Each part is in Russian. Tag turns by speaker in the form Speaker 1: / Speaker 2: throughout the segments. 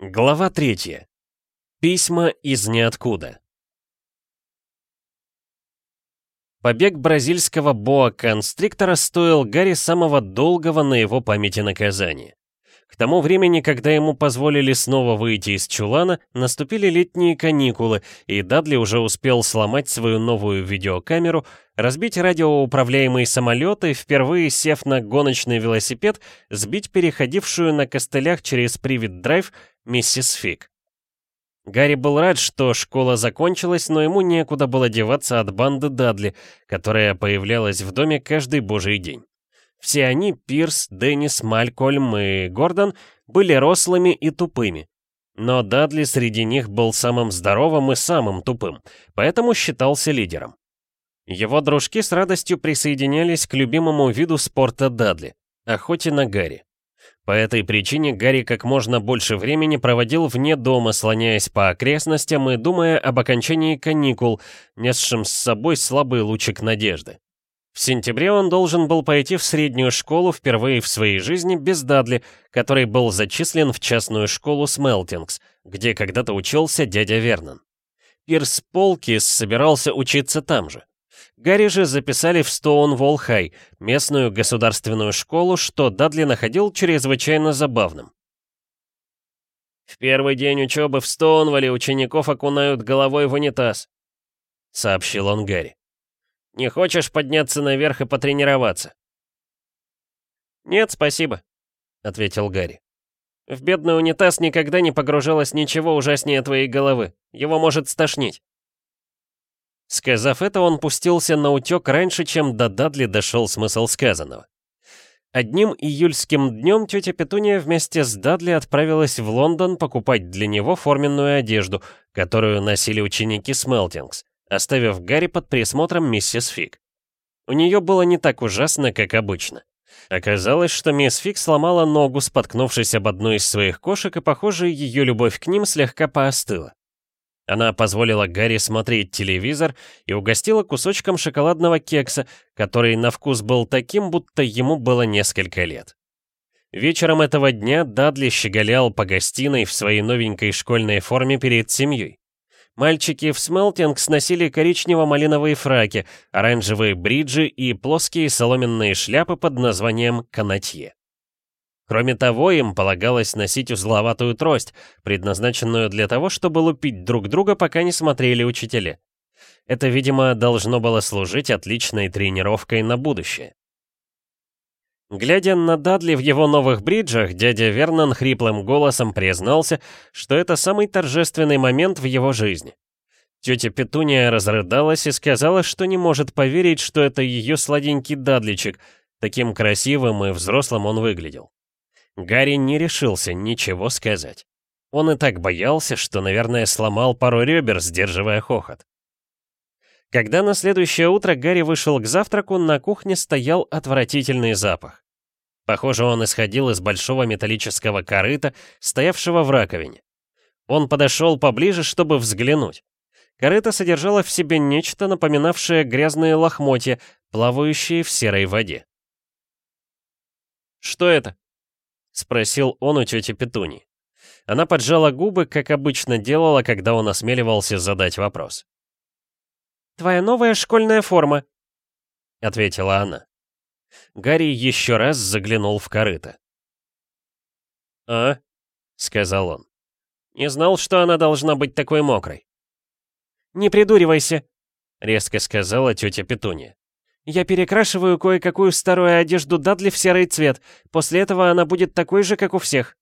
Speaker 1: Глава третья. Письма из ниоткуда. Побег бразильского боа-констриктора стоил Гарри самого долгого на его памяти наказания. К тому времени, когда ему позволили снова выйти из чулана, наступили летние каникулы, и Дадли уже успел сломать свою новую видеокамеру, разбить радиоуправляемый самолет и, впервые сев на гоночный велосипед, сбить переходившую на костылях через привид-драйв миссис Фиг. Гарри был рад, что школа закончилась, но ему некуда было деваться от банды Дадли, которая появлялась в доме каждый божий день. Все они, Пирс, Деннис, Малькольм и Гордон, были рослыми и тупыми. Но Дадли среди них был самым здоровым и самым тупым, поэтому считался лидером. Его дружки с радостью присоединялись к любимому виду спорта Дадли — охоте на Гарри. По этой причине Гарри как можно больше времени проводил вне дома, слоняясь по окрестностям и думая об окончании каникул, несшим с собой слабый лучик надежды. В сентябре он должен был пойти в среднюю школу впервые в своей жизни без Дадли, который был зачислен в частную школу Смелтингс, где когда-то учился дядя Вернон. Пирс Полкис собирался учиться там же. Гарри же записали в Стоунволл-Хай, местную государственную школу, что Дадли находил чрезвычайно забавным. «В первый день учебы в Стоунволле учеников окунают головой в унитаз», — сообщил он Гарри. Не хочешь подняться наверх и потренироваться?» «Нет, спасибо», — ответил Гарри. «В бедный унитаз никогда не погружалось ничего ужаснее твоей головы. Его может стошнить». Сказав это, он пустился на утек раньше, чем до Дадли дошел смысл сказанного. Одним июльским днем тетя Петуния вместе с Дадли отправилась в Лондон покупать для него форменную одежду, которую носили ученики Смелтингс оставив Гарри под присмотром миссис Фиг. У нее было не так ужасно, как обычно. Оказалось, что мисс Фиг сломала ногу, споткнувшись об одну из своих кошек, и, похоже, ее любовь к ним слегка поостыла. Она позволила Гарри смотреть телевизор и угостила кусочком шоколадного кекса, который на вкус был таким, будто ему было несколько лет. Вечером этого дня Дадли щеголял по гостиной в своей новенькой школьной форме перед семьей. Мальчики в Смелтинг сносили коричнево-малиновые фраки, оранжевые бриджи и плоские соломенные шляпы под названием канатье. Кроме того, им полагалось носить узловатую трость, предназначенную для того, чтобы лупить друг друга, пока не смотрели учителя. Это, видимо, должно было служить отличной тренировкой на будущее. Глядя на Дадли в его новых бриджах, дядя Вернон хриплым голосом признался, что это самый торжественный момент в его жизни. Тетя Петуния разрыдалась и сказала, что не может поверить, что это ее сладенький Дадличек, таким красивым и взрослым он выглядел. Гарри не решился ничего сказать. Он и так боялся, что, наверное, сломал пару ребер, сдерживая хохот. Когда на следующее утро Гарри вышел к завтраку, на кухне стоял отвратительный запах. Похоже, он исходил из большого металлического корыта, стоявшего в раковине. Он подошел поближе, чтобы взглянуть. Корыто содержало в себе нечто, напоминавшее грязные лохмотья, плавающие в серой воде. «Что это?» — спросил он у тети Петуни. Она поджала губы, как обычно делала, когда он осмеливался задать вопрос. «Твоя новая школьная форма», — ответила она. Гарри еще раз заглянул в корыто. «А?» — сказал он. «Не знал, что она должна быть такой мокрой». «Не придуривайся», — резко сказала тетя Петунья. «Я перекрашиваю кое-какую старую одежду Дадли в серый цвет. После этого она будет такой же, как у всех».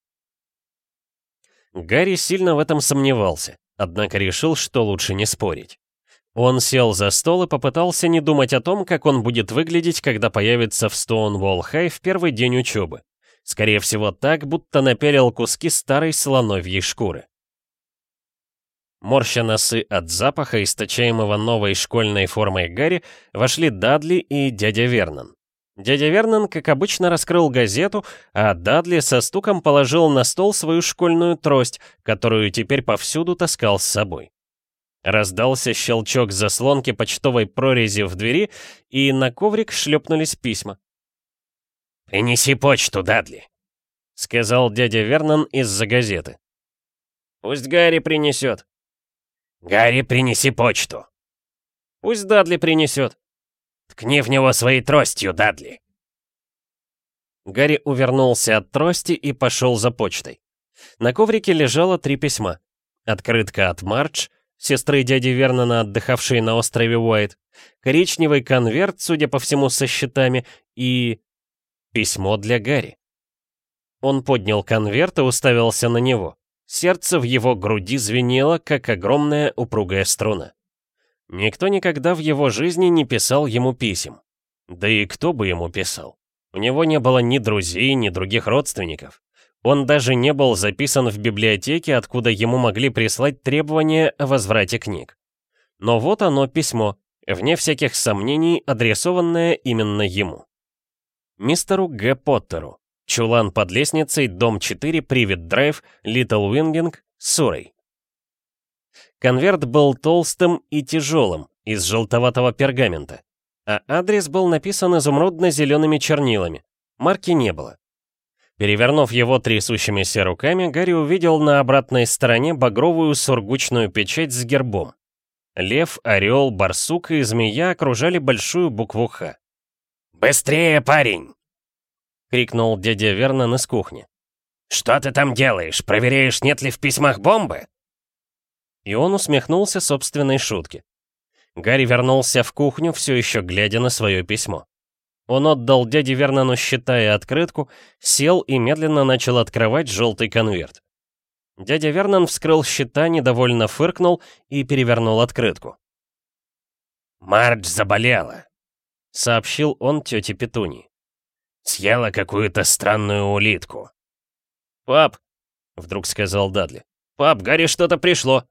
Speaker 1: Гарри сильно в этом сомневался, однако решил, что лучше не спорить. Он сел за стол и попытался не думать о том, как он будет выглядеть, когда появится в Стоунволл-Хай в первый день учебы. Скорее всего так, будто напялил куски старой слоновьей шкуры. Морща носы от запаха, источаемого новой школьной формой Гарри, вошли Дадли и дядя Вернон. Дядя Вернон, как обычно, раскрыл газету, а Дадли со стуком положил на стол свою школьную трость, которую теперь повсюду таскал с собой. Раздался щелчок заслонки почтовой прорези в двери, и на коврик шлепнулись письма. «Принеси почту, Дадли», — сказал дядя Вернон из-за газеты. «Пусть Гарри принесет».
Speaker 2: «Гарри, принеси почту».
Speaker 1: «Пусть Дадли принесет».
Speaker 2: «Ткни в него своей тростью, Дадли».
Speaker 1: Гарри увернулся от трости и пошел за почтой. На коврике лежало три письма. Открытка от Мардж, сестры дяди Вернона, отдыхавшей на острове Уайт, коричневый конверт, судя по всему, со счетами, и... письмо для Гарри. Он поднял конверт и уставился на него. Сердце в его груди звенело, как огромная упругая струна. Никто никогда в его жизни не писал ему писем. Да и кто бы ему писал? У него не было ни друзей, ни других родственников. Он даже не был записан в библиотеке, откуда ему могли прислать требования о возврате книг. Но вот оно письмо, вне всяких сомнений, адресованное именно ему. Мистеру Г. Поттеру. Чулан под лестницей, дом 4, Прайвет Драйв, Литл Уингинг, Суррей. Конверт был толстым и тяжелым, из желтоватого пергамента, а адрес был написан изумрудно-зелеными чернилами. Марки не было. Перевернув его трясущимися руками, Гарри увидел на обратной стороне багровую сургучную печать с гербом. Лев, орел, барсук и змея окружали большую букву «Х».
Speaker 2: «Быстрее, парень!»
Speaker 1: — крикнул дядя Вернон из кухни.
Speaker 2: «Что ты там делаешь? Проверяешь, нет ли в письмах бомбы?»
Speaker 1: И он усмехнулся собственной шутке. Гарри вернулся в кухню, все еще глядя на свое письмо. Он отдал дяде Вернону счета и открытку, сел и медленно начал открывать желтый конверт. Дядя Вернон вскрыл счета, недовольно фыркнул и перевернул открытку.
Speaker 2: «Мардж заболела», —
Speaker 1: сообщил он тете Петуни.
Speaker 2: Съела какую-то странную улитку.
Speaker 1: «Пап», — вдруг сказал Дадли, — «пап, Гарри что-то пришло».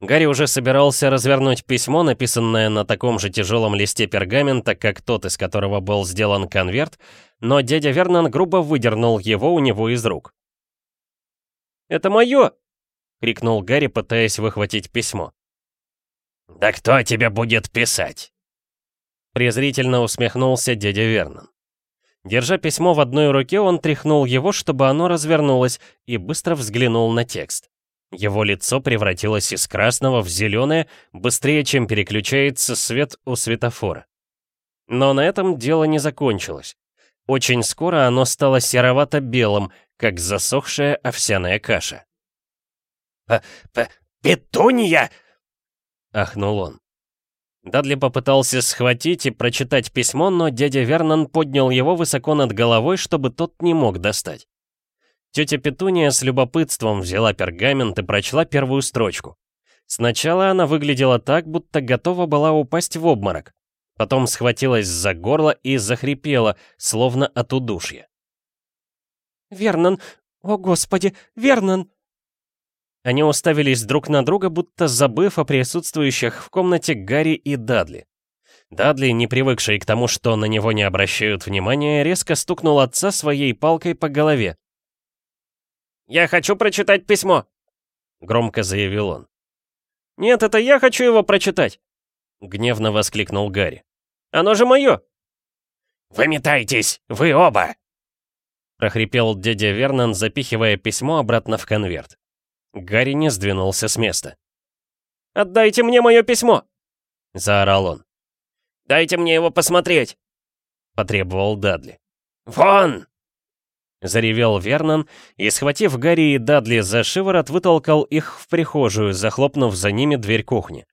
Speaker 1: Гарри уже собирался развернуть письмо, написанное на таком же тяжелом листе пергамента, как тот, из которого был сделан конверт, но дядя Вернон грубо выдернул его у него из рук. «Это мое!» — крикнул Гарри, пытаясь выхватить письмо.
Speaker 2: «Да кто тебе будет писать?»
Speaker 1: Презрительно усмехнулся дядя Вернон. Держа письмо в одной руке, он тряхнул его, чтобы оно развернулось, и быстро взглянул на текст. Его лицо превратилось из красного в зеленое быстрее, чем переключается свет у светофора. Но на этом дело не закончилось. Очень скоро оно стало серовато-белым, как засохшая овсяная каша.
Speaker 2: «П -п «Петунья!»
Speaker 1: — ахнул он. Дадли попытался схватить и прочитать письмо, но дядя Вернон поднял его высоко над головой, чтобы тот не мог достать. Тетя Петуния с любопытством взяла пергамент и прочла первую строчку. Сначала она выглядела так, будто готова была упасть в обморок. Потом схватилась за горло и захрипела, словно от удушья. «Вернон! О, Господи! Вернон!» Они уставились друг на друга, будто забыв о присутствующих в комнате Гарри и Дадли. Дадли, не привыкший к тому, что на него не обращают внимания, резко стукнул отца своей палкой по голове. «Я хочу прочитать письмо!» — громко заявил он. «Нет, это я хочу его прочитать!» — гневно воскликнул Гарри. «Оно же мое!»
Speaker 2: «Выметайтесь, вы оба!»
Speaker 1: — прохрипел дядя Вернон, запихивая письмо обратно в конверт. Гарри не сдвинулся с места. «Отдайте мне мое письмо!» — заорал он.
Speaker 2: «Дайте мне его посмотреть!»
Speaker 1: — потребовал Дадли.
Speaker 2: «Вон!»
Speaker 1: Заревел Вернон и, схватив Гарри и Дадли за шиворот, вытолкал их в прихожую, захлопнув за ними дверь кухни.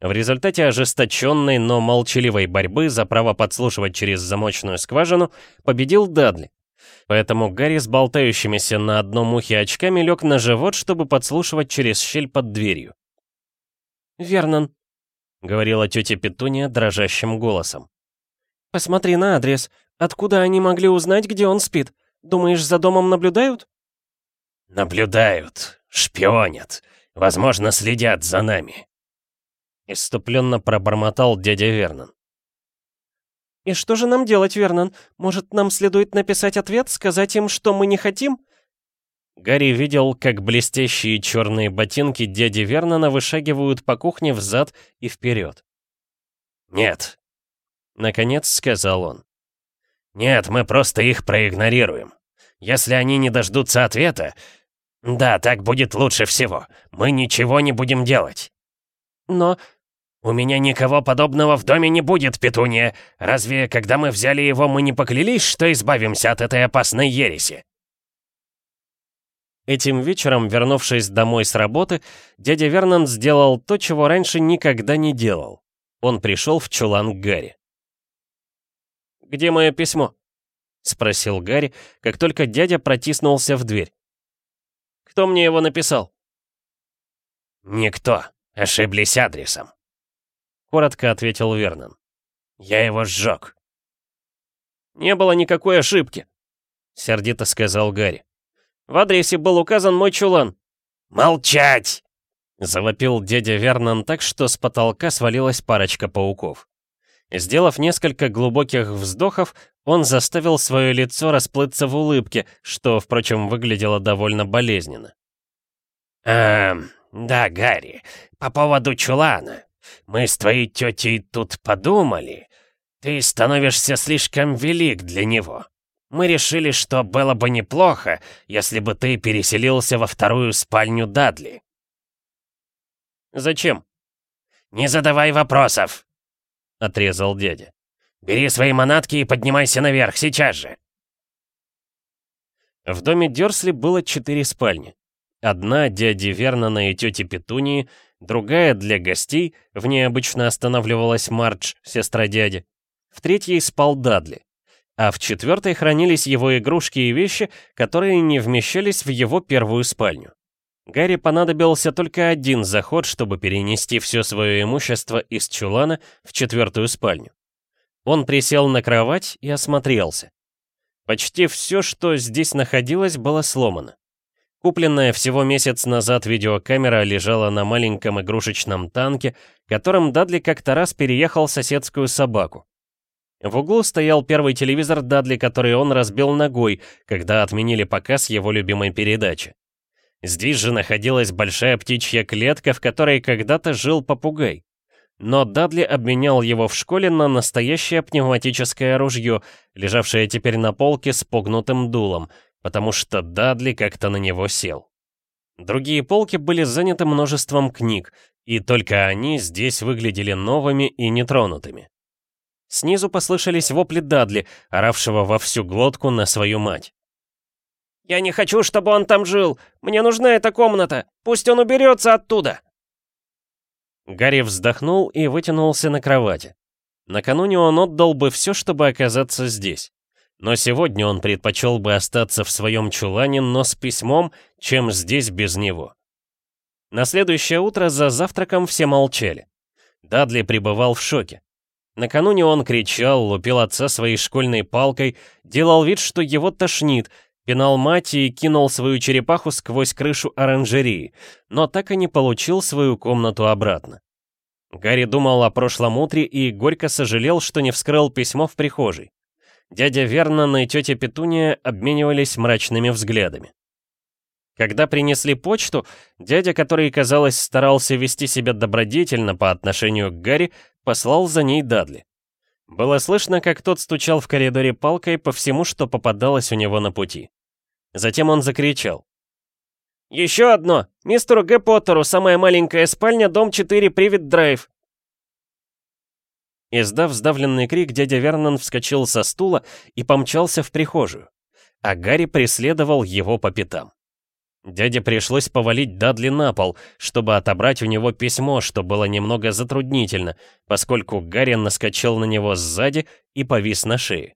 Speaker 1: В результате ожесточенной, но молчаливой борьбы за право подслушивать через замочную скважину победил Дадли. Поэтому Гарри с болтающимися на одном ухе очками лег на живот, чтобы подслушивать через щель под дверью. «Вернон», — говорила тетя Петуния дрожащим голосом. «Посмотри на адрес. Откуда они могли узнать, где он спит? Думаешь, за домом наблюдают?»
Speaker 2: «Наблюдают, шпионят, возможно, следят за нами», — иступленно пробормотал дядя Вернон.
Speaker 1: «И что же нам делать, Вернон? Может, нам следует написать ответ, сказать им, что мы не хотим?» Гарри видел, как блестящие черные ботинки дяди Вернона вышагивают по кухне взад и вперед.
Speaker 2: «Нет», — наконец сказал он.
Speaker 1: «Нет, мы просто их проигнорируем. Если они не дождутся ответа,
Speaker 2: «Да, так будет лучше всего. Мы ничего не будем делать».
Speaker 1: «Но...»
Speaker 2: «У меня никого подобного в доме не будет, Петуния. Разве, когда мы взяли его, мы не поклялись, что избавимся от этой опасной ереси?»
Speaker 1: Этим вечером, вернувшись домой с работы, дядя Вернон сделал то, чего раньше никогда не делал. Он пришел в чулан к Гарри. «Где мое письмо?» — спросил Гарри, как только дядя протиснулся в дверь. «Кто мне его написал?»
Speaker 2: «Никто. Ошиблись адресом», —
Speaker 1: коротко ответил Вернон.
Speaker 2: «Я его сжег».
Speaker 1: «Не было никакой ошибки», — сердито сказал Гарри. «В адресе был указан мой чулан».
Speaker 2: «Молчать!»
Speaker 1: — завопил дядя Вернон так, что с потолка свалилась парочка пауков. Сделав несколько глубоких вздохов, он заставил свое лицо расплыться в улыбке, что, впрочем, выглядело довольно болезненно.
Speaker 2: «Эм, да, Гарри, по поводу чулана. Мы с твоей тетей тут подумали. Ты становишься слишком велик для него. Мы решили, что было бы неплохо, если бы ты переселился во вторую спальню Дадли».
Speaker 1: «Зачем?»
Speaker 2: «Не задавай вопросов!» — отрезал дядя. «Бери свои манатки и поднимайся наверх, сейчас же!»
Speaker 1: В доме Дёрсли было четыре спальни. Одна дяди Вернона и тети Петунии, другая для гостей, в ней обычно останавливалась Мардж, сестра дяди. В третьей спал Дадли. А в четвертой хранились его игрушки и вещи, которые не вмещались в его первую спальню. Гарри понадобился только один заход, чтобы перенести все свое имущество из чулана в четвертую спальню. Он присел на кровать и осмотрелся. Почти все, что здесь находилось, было сломано. Купленная всего месяц назад видеокамера лежала на маленьком игрушечном танке, которым Дадли как-то раз переехал соседскую собаку. В углу стоял первый телевизор Дадли, который он разбил ногой, когда отменили показ его любимой передачи. Здесь же находилась большая птичья клетка, в которой когда-то жил попугай. Но Дадли обменял его в школе на настоящее пневматическое ружье, лежавшее теперь на полке с погнутым дулом, потому что Дадли как-то на него сел. Другие полки были заняты множеством книг, и только они здесь выглядели новыми и нетронутыми. Снизу послышались вопли Дадли, оравшего во всю глотку на свою мать.
Speaker 3: «Я не хочу, чтобы он там жил! Мне нужна эта комната! Пусть он уберется оттуда!»
Speaker 1: Гарри вздохнул и вытянулся на кровати. Накануне он отдал бы все, чтобы оказаться здесь. Но сегодня он предпочел бы остаться в своем чулане, но с письмом, чем здесь без него. На следующее утро за завтраком все молчали. Дадли пребывал в шоке. Накануне он кричал, лупил отца своей школьной палкой, делал вид, что его тошнит, пинал мать и кинул свою черепаху сквозь крышу оранжерии, но так и не получил свою комнату обратно. Гарри думал о прошлом утре и горько сожалел, что не вскрыл письмо в прихожей. Дядя Вернон и тетя Петуния обменивались мрачными взглядами. Когда принесли почту, дядя, который, казалось, старался вести себя добродетельно по отношению к Гарри, послал за ней Дадли. Было слышно, как тот стучал в коридоре палкой по всему, что попадалось у него на пути. Затем он закричал.
Speaker 3: «Еще одно! Мистеру Г. Поттеру, самая маленькая спальня, дом 4, Привет Драйв!»
Speaker 1: Издав сдавленный крик, дядя Вернон вскочил со стула и помчался в прихожую, а Гарри преследовал его по пятам. Дяде пришлось повалить Дадли на пол, чтобы отобрать у него письмо, что было немного затруднительно, поскольку Гарри наскочил на него сзади и повис на шее.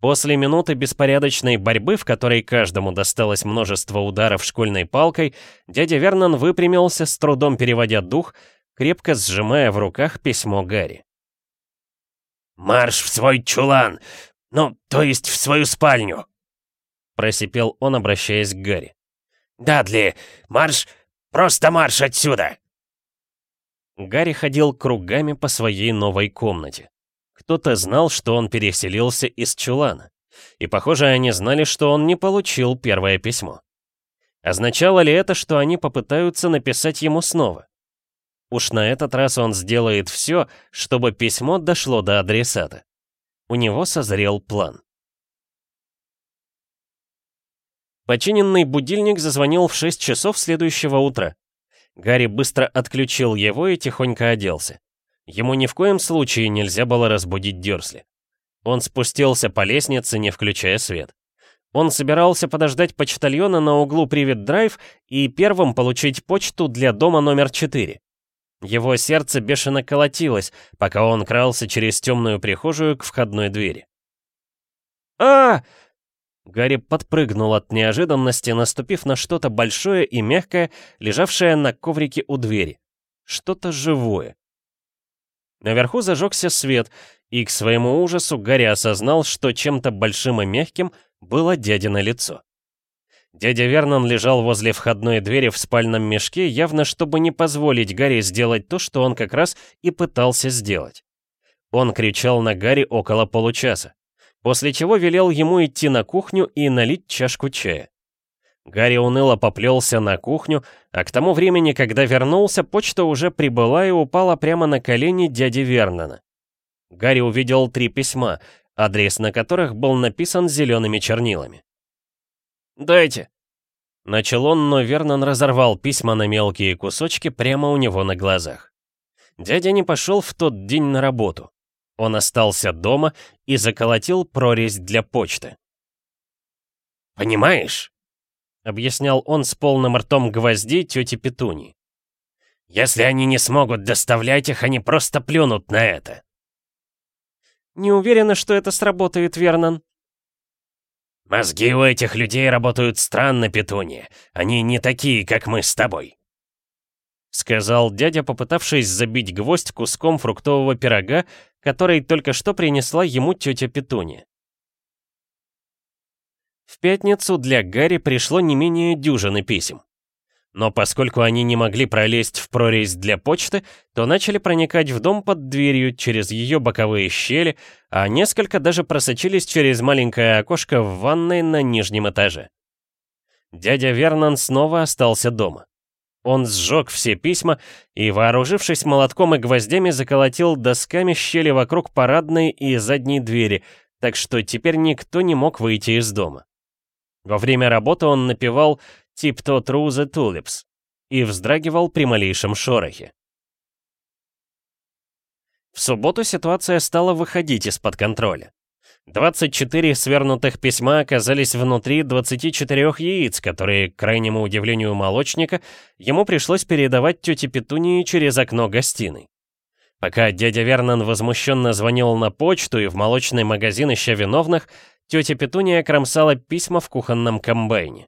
Speaker 1: После минуты беспорядочной борьбы, в которой каждому досталось множество ударов школьной палкой, дядя Вернон выпрямился, с трудом переводя дух, крепко сжимая в руках письмо Гарри.
Speaker 2: «Марш в свой чулан! Ну, то есть в свою спальню!»
Speaker 1: Просипел он, обращаясь к Гарри.
Speaker 2: «Дадли, марш! Просто марш отсюда!»
Speaker 1: Гарри ходил кругами по своей новой комнате. Кто-то знал, что он переселился из чулана. И, похоже, они знали, что он не получил первое письмо. Означало ли это, что они попытаются написать ему снова? Уж на этот раз он сделает все, чтобы письмо дошло до адресата. У него созрел план. Починенный будильник зазвонил в 6 часов следующего утра. Гарри быстро отключил его и тихонько оделся. Ему ни в коем случае нельзя было разбудить Дёрсли. Он спустился по лестнице, не включая свет. Он собирался подождать почтальона на углу Привет-Драйв и первым получить почту для дома номер 4. Его сердце бешено колотилось, пока он крался через темную прихожую к входной двери. а Гарри подпрыгнул от неожиданности, наступив на что-то большое и мягкое, лежавшее на коврике у двери. Что-то живое. Наверху зажегся свет, и к своему ужасу Гарри осознал, что чем-то большим и мягким было дядино лицо. Дядя Вернон лежал возле входной двери в спальном мешке, явно чтобы не позволить Гарри сделать то, что он как раз и пытался сделать. Он кричал на Гарри около получаса, после чего велел ему идти на кухню и налить чашку чая. Гарри уныло поплелся на кухню, а к тому времени, когда вернулся, почта уже прибыла и упала прямо на колени дяди Вернона. Гарри увидел три письма, адрес на которых был написан зелеными чернилами.
Speaker 3: «Дайте!»
Speaker 1: Начал он, но Вернон разорвал письма на мелкие кусочки прямо у него на глазах. Дядя не пошел в тот день на работу. Он остался дома и заколотил прорезь для почты.
Speaker 2: «Понимаешь?» — объяснял он с полным ртом гвоздей тете Петуни. «Если они не смогут доставлять их, они просто плюнут на это».
Speaker 3: «Не уверена, что это сработает, Вернон».
Speaker 2: «Мозги у этих людей работают странно, Петуния. Они не такие, как мы с тобой», — сказал дядя, попытавшись забить гвоздь куском фруктового пирога, который только что принесла ему тетя Петуния. В пятницу для Гарри пришло не менее дюжины писем. Но поскольку они не могли пролезть в прорезь для почты, то начали проникать в дом под дверью через ее боковые щели, а несколько даже просочились через маленькое окошко в ванной на нижнем этаже. Дядя Вернон снова остался дома. Он сжег все письма и, вооружившись молотком и гвоздями, заколотил досками щели вокруг парадной и задней двери, так что теперь никто не мог выйти из дома. Во время работы он напевал «Tip-to through the tulips» и вздрагивал при малейшем шорохе. В субботу ситуация стала выходить из-под контроля. 24 свернутых письма оказались внутри 24 яиц, которые, к крайнему удивлению молочника, ему пришлось передавать тете Петунии через окно гостиной. Пока дядя Вернон возмущенно звонил на почту и в молочный магазин ища виновных, Тетя Петуния кромсала письма в кухонном комбайне.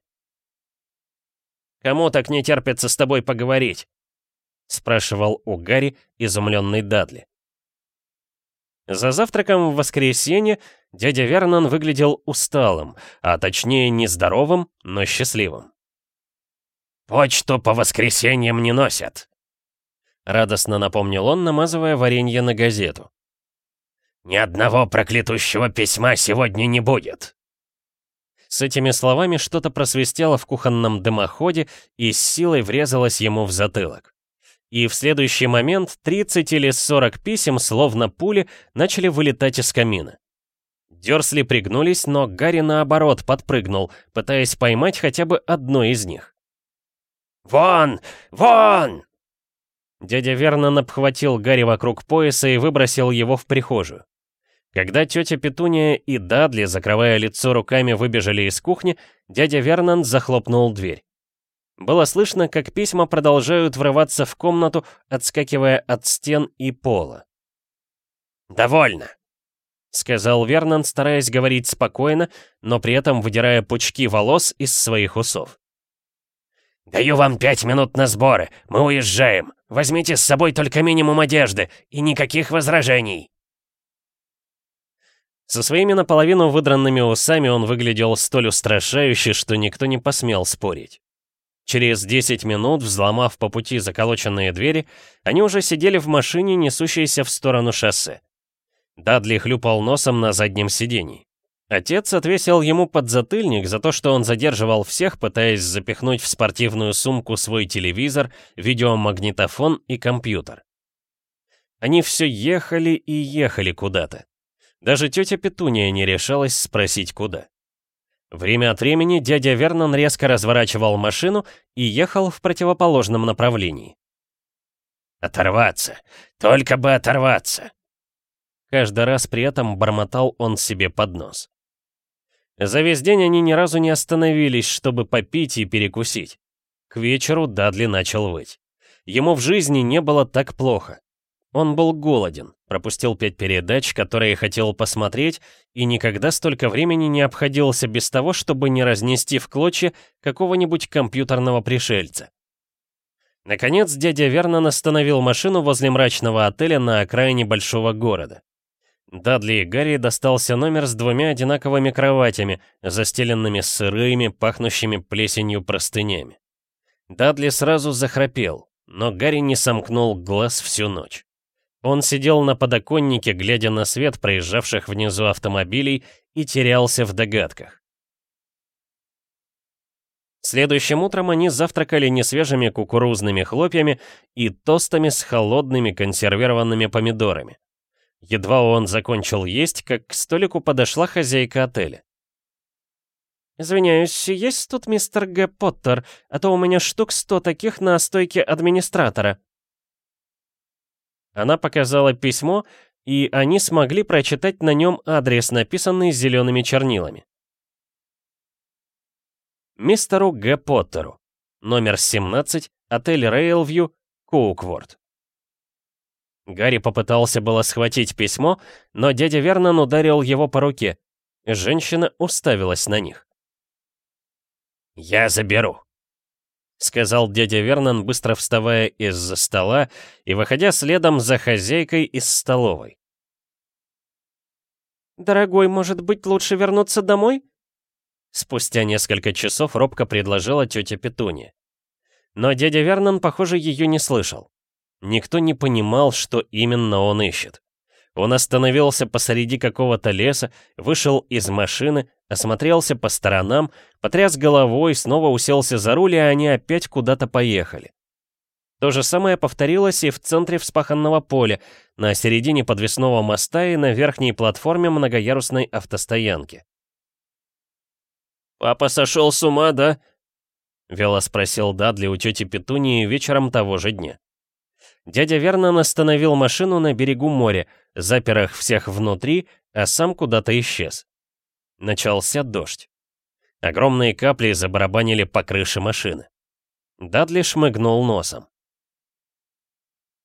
Speaker 3: «Кому так не терпится с тобой поговорить?»
Speaker 1: — спрашивал у Гарри изумленный Дадли. За завтраком в воскресенье дядя Вернон выглядел усталым, а точнее нездоровым, но счастливым.
Speaker 2: «Почту по воскресеньям не носят», —
Speaker 1: радостно напомнил он, намазывая варенье на газету.
Speaker 2: Ни одного проклятущего письма сегодня не будет!»
Speaker 1: С этими словами что-то просвистело в кухонном дымоходе и с силой врезалось ему в затылок. И в следующий момент 30 или 40 писем, словно пули, начали вылетать из камина. Дёрсли пригнулись, но Гарри наоборот подпрыгнул, пытаясь поймать хотя бы одно из них.
Speaker 2: «Вон! Вон!»
Speaker 1: Дядя Вернон обхватил Гарри вокруг пояса и выбросил его в прихожую. Когда тетя Петуния и Дадли, закрывая лицо руками, выбежали из кухни, дядя Вернон захлопнул дверь. Было слышно, как письма продолжают врываться в комнату, отскакивая от стен и пола.
Speaker 2: «Довольно», — сказал
Speaker 1: Вернон, стараясь говорить спокойно, но при этом выдирая пучки волос из своих усов.
Speaker 2: «Даю вам пять минут на сборы. Мы уезжаем. Возьмите с собой только минимум одежды и никаких возражений».
Speaker 1: Со своими наполовину выдранными усами он выглядел столь устрашающе, что никто не посмел спорить. Через 10 минут, взломав по пути заколоченные двери, они уже сидели в машине, несущейся в сторону шоссе. Дадли хлюпал носом на заднем сидении. Отец отвесил ему подзатыльник за то, что он задерживал всех, пытаясь запихнуть в спортивную сумку свой телевизор, видеомагнитофон и компьютер. Они все ехали и ехали куда-то. Даже тетя Петуния не решалась спросить, куда. Время от времени дядя Вернон резко разворачивал машину и ехал в противоположном направлении.
Speaker 2: «Оторваться! Только бы оторваться!»
Speaker 1: Каждый раз при этом бормотал он себе под нос. За весь день они ни разу не остановились, чтобы попить и перекусить. К вечеру Дадли начал выть. Ему в жизни не было так плохо. Он был голоден, пропустил пять передач, которые хотел посмотреть, и никогда столько времени не обходился без того, чтобы не разнести в клочья какого-нибудь компьютерного пришельца. Наконец, дядя Вернон остановил машину возле мрачного отеля на окраине большого города. Дадли и Гарри достался номер с двумя одинаковыми кроватями, застеленными сырыми, пахнущими плесенью простынями. Дадли сразу захрапел, но Гарри не сомкнул глаз всю ночь. Он сидел на подоконнике, глядя на свет проезжавших внизу автомобилей, и терялся в догадках. Следующим утром они завтракали несвежими кукурузными хлопьями и тостами с холодными консервированными помидорами. Едва он закончил есть, как к столику подошла хозяйка отеля. «Извиняюсь, есть тут мистер Г. Поттер, а то у меня штук сто таких на стойке администратора». Она показала письмо, и они смогли прочитать на нем адрес, написанный зелеными чернилами. Мистеру Г. Поттеру. Номер 17, отель Рейлвью, Коукворд. Гарри попытался было схватить письмо, но дядя Вернон ударил его по руке. Женщина уставилась на них.
Speaker 2: «Я заберу», — сказал дядя Вернон, быстро вставая из-за стола и выходя следом за хозяйкой из столовой.
Speaker 3: «Дорогой, может быть, лучше вернуться домой?»
Speaker 1: Спустя несколько часов робко предложила тетя Петуния. Но дядя Вернон, похоже, ее не слышал. Никто не понимал, что именно он ищет. Он остановился посреди какого-то леса, вышел из машины, осмотрелся по сторонам, потряс головой, снова уселся за руль, и они опять куда-то поехали. То же самое повторилось и в центре вспаханного поля, на середине подвесного моста и на верхней платформе многоярусной автостоянки.
Speaker 3: «Папа сошел с ума, да?»
Speaker 1: — вело спросил Дадли у тети Петунии вечером того же дня. Дядя Вернон остановил машину на берегу моря, запер их всех внутри, а сам куда-то исчез. Начался дождь. Огромные капли забарабанили по крыше машины. Дадли шмыгнул носом.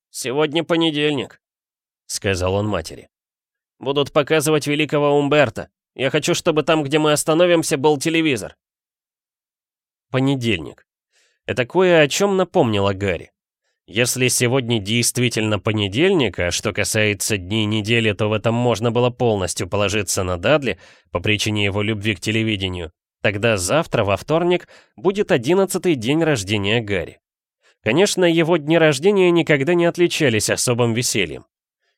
Speaker 3: «Сегодня понедельник», — сказал он матери. «Будут показывать великого Умберта. Я хочу, чтобы там, где мы остановимся, был телевизор».
Speaker 1: Понедельник. Это кое о чем напомнило Гарри. Если сегодня действительно понедельник, а что касается дней недели, то в этом можно было полностью положиться на Дадли по причине его любви к телевидению, тогда завтра, во вторник, будет одиннадцатый день рождения Гарри. Конечно, его дни рождения никогда не отличались особым весельем.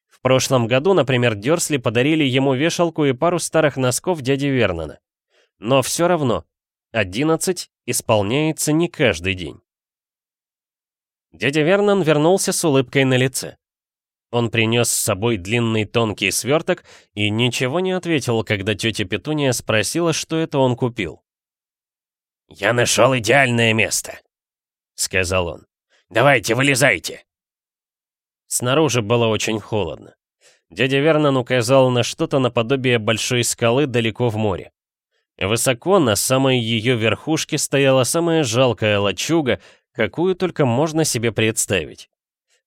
Speaker 1: В прошлом году, например, Дёрсли подарили ему вешалку и пару старых носков дяди Вернона. Но все равно, 11 исполняется не каждый день. Дядя Вернон вернулся с улыбкой на лице. Он принес с собой длинный тонкий сверток и ничего не ответил, когда тетя Петуния спросила, что это он купил.
Speaker 2: «Я нашел идеальное место», — сказал он. «Давайте, вылезайте».
Speaker 1: Снаружи было очень холодно. Дядя Вернон указал на что-то наподобие большой скалы далеко в море. Высоко, на самой ее верхушке, стояла самая жалкая лачуга, какую только можно себе представить.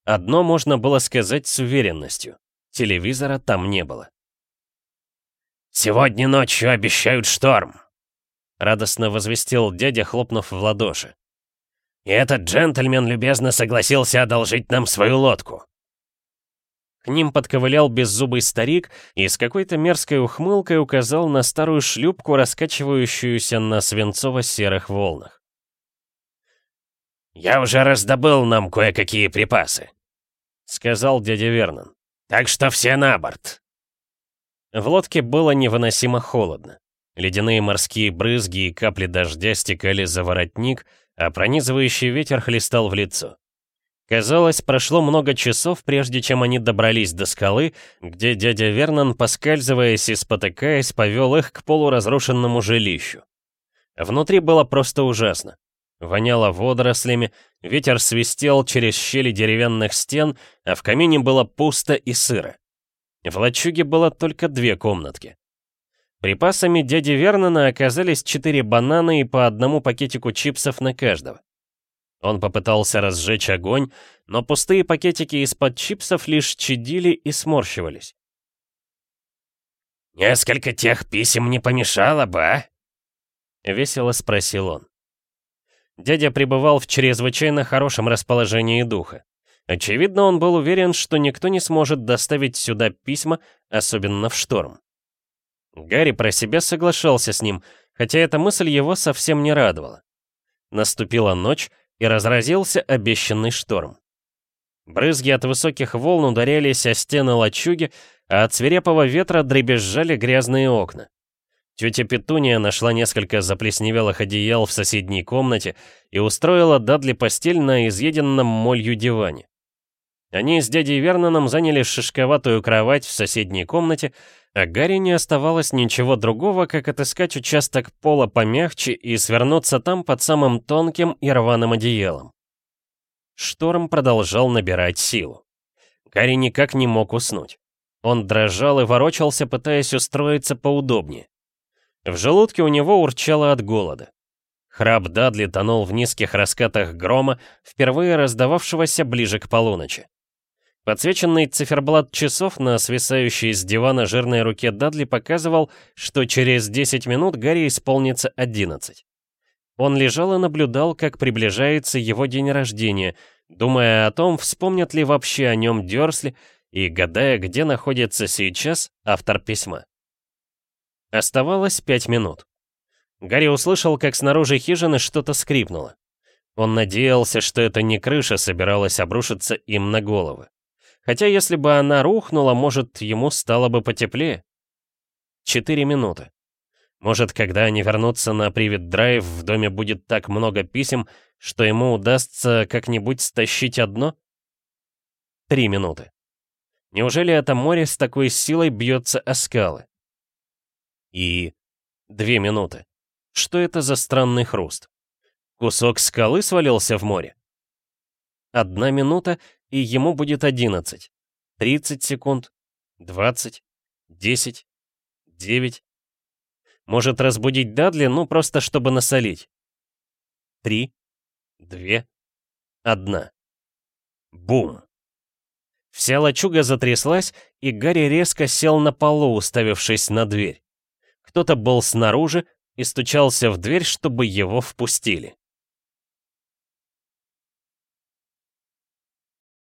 Speaker 1: Одно можно было сказать с уверенностью. Телевизора там не было.
Speaker 2: «Сегодня ночью обещают шторм», — радостно
Speaker 1: возвестил дядя, хлопнув в ладоши.
Speaker 2: «И этот джентльмен любезно согласился одолжить нам свою лодку».
Speaker 1: К ним подковылял беззубый старик и с какой-то мерзкой ухмылкой указал на старую шлюпку, раскачивающуюся на свинцово-серых волнах.
Speaker 2: «Я уже раздобыл нам кое-какие припасы», — сказал дядя Вернон. «Так что все на борт».
Speaker 1: В лодке было невыносимо холодно. Ледяные морские брызги и капли дождя стекали за воротник, а пронизывающий ветер хлестал в лицо. Казалось, прошло много часов, прежде чем они добрались до скалы, где дядя Вернон, поскальзываясь и спотыкаясь, повел их к полуразрушенному жилищу. Внутри было просто ужасно. Воняло водорослями, ветер свистел через щели деревянных стен, а в камине было пусто и сыро. В лачуге было только две комнатки. Припасами дяди Вернона оказались четыре банана и по одному пакетику чипсов на каждого. Он попытался разжечь огонь, но пустые пакетики из-под чипсов лишь чадили и сморщивались.
Speaker 2: «Несколько тех писем не помешало бы, а?»
Speaker 1: — весело спросил он. Дядя пребывал в чрезвычайно хорошем расположении духа. Очевидно, он был уверен, что никто не сможет доставить сюда письма, особенно в шторм. Гарри про себя соглашался с ним, хотя эта мысль его совсем не радовала. Наступила ночь, и разразился обещанный шторм. Брызги от высоких волн ударялись о стены лачуги, а от свирепого ветра дребезжали грязные окна. Тетя Петуния нашла несколько заплесневелых одеял в соседней комнате и устроила Дадли постель на изъеденном молью диване. Они с дядей Верноном заняли шишковатую кровать в соседней комнате, а Гарри не оставалось ничего другого, как отыскать участок пола помягче и свернуться там под самым тонким и рваным одеялом. Шторм продолжал набирать силу. Гарри никак не мог уснуть. Он дрожал и ворочался, пытаясь устроиться поудобнее. В желудке у него урчало от голода. Храп Дадли тонул в низких раскатах грома, впервые раздававшегося ближе к полуночи. Подсвеченный циферблат часов на свисающей с дивана жирной руке Дадли показывал, что через 10 минут Гарри исполнится 11. Он лежал и наблюдал, как приближается его день рождения, думая о том, вспомнят ли вообще о нем Дёрсли, и гадая, где находится сейчас автор письма. Оставалось пять минут. Гарри услышал, как снаружи хижины что-то скрипнуло. Он надеялся, что это не крыша собиралась обрушиться им на головы. Хотя если бы она рухнула, может, ему стало бы потеплее. Четыре минуты. Может, когда они вернутся на привет-драйв, в доме будет так много писем, что ему удастся как-нибудь стащить одно? Три минуты. Неужели это море с такой силой бьется о скалы? И... Две минуты. Что это за странный хруст? Кусок скалы свалился в море? Одна минута, и ему будет одиннадцать. Тридцать секунд. Двадцать. Десять. Девять. Может разбудить Дадли, ну просто чтобы насолить. Три. Две. Одна. Бум. Вся лачуга затряслась, и Гарри резко сел на полу, уставившись на дверь. Кто-то был снаружи и стучался в дверь, чтобы его впустили.